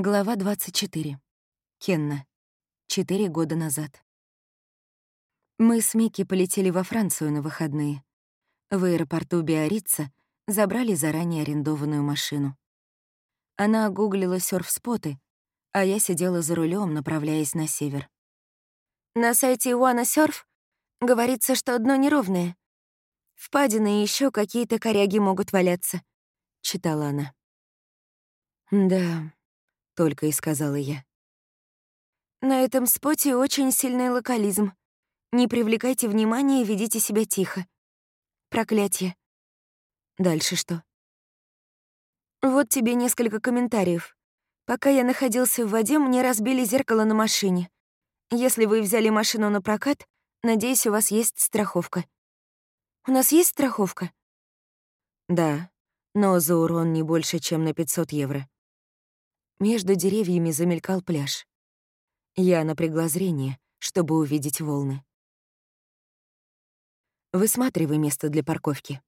Глава 24. Кенна. Четыре года назад. Мы с Микки полетели во Францию на выходные. В аэропорту Биорица забрали заранее арендованную машину. Она гуглила серф-споты, а я сидела за рулем, направляясь на север. На сайте Wanna Surf говорится, что дно неровное. Впадины и еще какие-то коряги могут валяться, — читала она. Да, только и сказала я. На этом споте очень сильный локализм. Не привлекайте внимания и ведите себя тихо. Проклятие. Дальше что? Вот тебе несколько комментариев. Пока я находился в воде, мне разбили зеркало на машине. Если вы взяли машину на прокат, надеюсь, у вас есть страховка. У нас есть страховка? Да, но за урон не больше, чем на 500 евро. Между деревьями замелькал пляж. Я напрягла зрение, чтобы увидеть волны. «Высматривай место для парковки».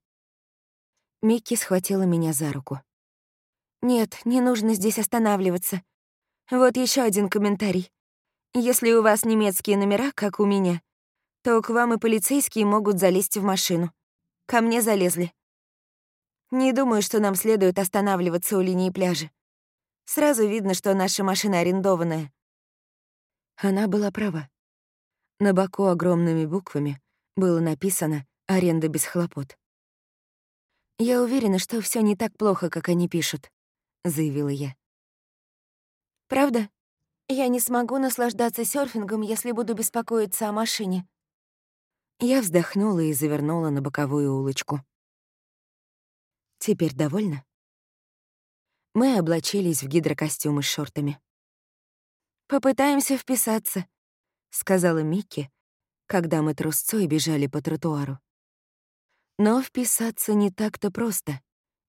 Микки схватила меня за руку. «Нет, не нужно здесь останавливаться. Вот еще один комментарий. Если у вас немецкие номера, как у меня, то к вам и полицейские могут залезть в машину. Ко мне залезли. Не думаю, что нам следует останавливаться у линии пляжа. Сразу видно, что наша машина арендованная. Она была права. На боку огромными буквами было написано «Аренда без хлопот». «Я уверена, что все не так плохо, как они пишут», — заявила я. «Правда? Я не смогу наслаждаться серфингом, если буду беспокоиться о машине». Я вздохнула и завернула на боковую улочку. «Теперь довольна?» Мы облачились в гидрокостюмы с шортами. «Попытаемся вписаться», — сказала Микки, когда мы трусцой бежали по тротуару. Но вписаться не так-то просто,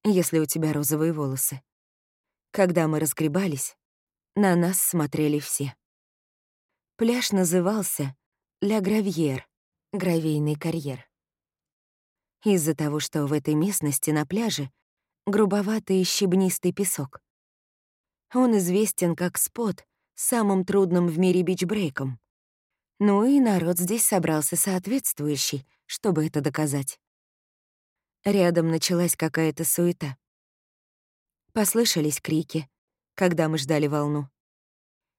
если у тебя розовые волосы. Когда мы разгребались, на нас смотрели все. Пляж назывался «Ля Гравьер» — гравийный карьер. Из-за того, что в этой местности на пляже грубоватый и щебнистый песок. Он известен как спот самым трудным в мире бичбрейком. Ну и народ здесь собрался соответствующий, чтобы это доказать. Рядом началась какая-то суета. Послышались крики, когда мы ждали волну.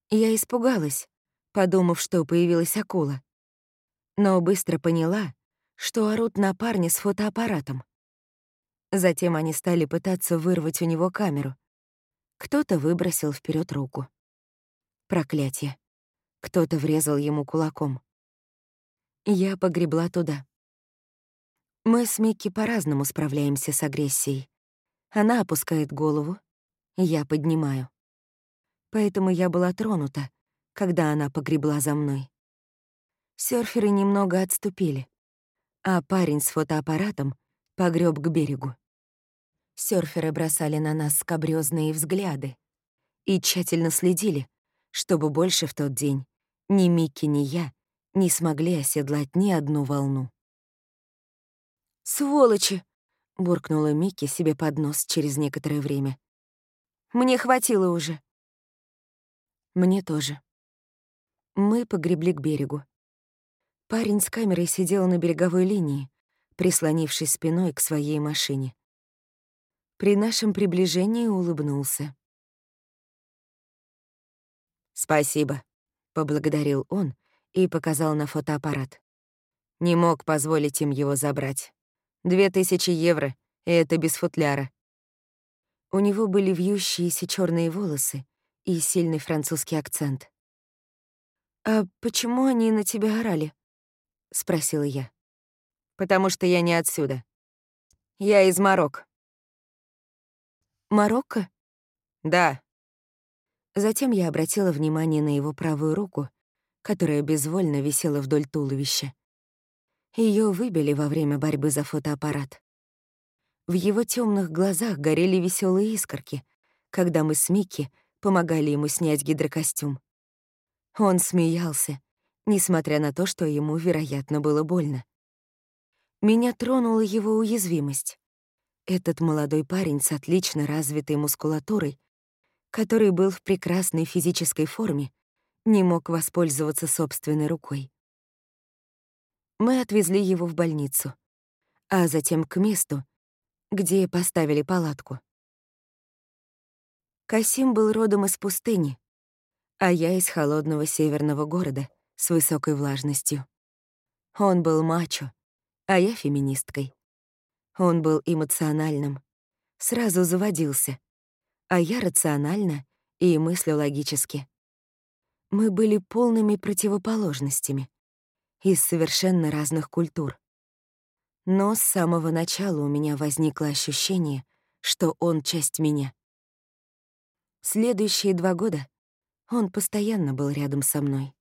Я испугалась, подумав, что появилась акула. Но быстро поняла, что орут на парня с фотоаппаратом. Затем они стали пытаться вырвать у него камеру. Кто-то выбросил вперед руку. Проклятие. Кто-то врезал ему кулаком. Я погребла туда. Мы с Микки по-разному справляемся с агрессией. Она опускает голову, я поднимаю. Поэтому я была тронута, когда она погребла за мной. Сёрферы немного отступили, а парень с фотоаппаратом погреб к берегу. Сёрферы бросали на нас скобрёзные взгляды и тщательно следили, чтобы больше в тот день ни Микки, ни я не смогли оседлать ни одну волну. «Сволочи!» — буркнула Микки себе под нос через некоторое время. «Мне хватило уже». «Мне тоже». Мы погребли к берегу. Парень с камерой сидел на береговой линии, прислонившись спиной к своей машине. При нашем приближении улыбнулся. «Спасибо», — поблагодарил он и показал на фотоаппарат. Не мог позволить им его забрать. Две тысячи евро, и это без футляра. У него были вьющиеся черные волосы и сильный французский акцент. «А почему они на тебя орали?» — спросила я. «Потому что я не отсюда. Я из Марокко. Марокко? Да. Затем я обратила внимание на его правую руку, которая безвольно висела вдоль туловища. Ее выбили во время борьбы за фотоаппарат. В его темных глазах горели веселые искорки, когда мы с Микки помогали ему снять гидрокостюм. Он смеялся, несмотря на то, что ему, вероятно, было больно. Меня тронула его уязвимость. Этот молодой парень с отлично развитой мускулатурой который был в прекрасной физической форме, не мог воспользоваться собственной рукой. Мы отвезли его в больницу, а затем к месту, где поставили палатку. Касим был родом из пустыни, а я из холодного северного города с высокой влажностью. Он был мачо, а я феминисткой. Он был эмоциональным, сразу заводился, а я рационально и мыслю логически. Мы были полными противоположностями из совершенно разных культур. Но с самого начала у меня возникло ощущение, что он часть меня. Следующие два года он постоянно был рядом со мной.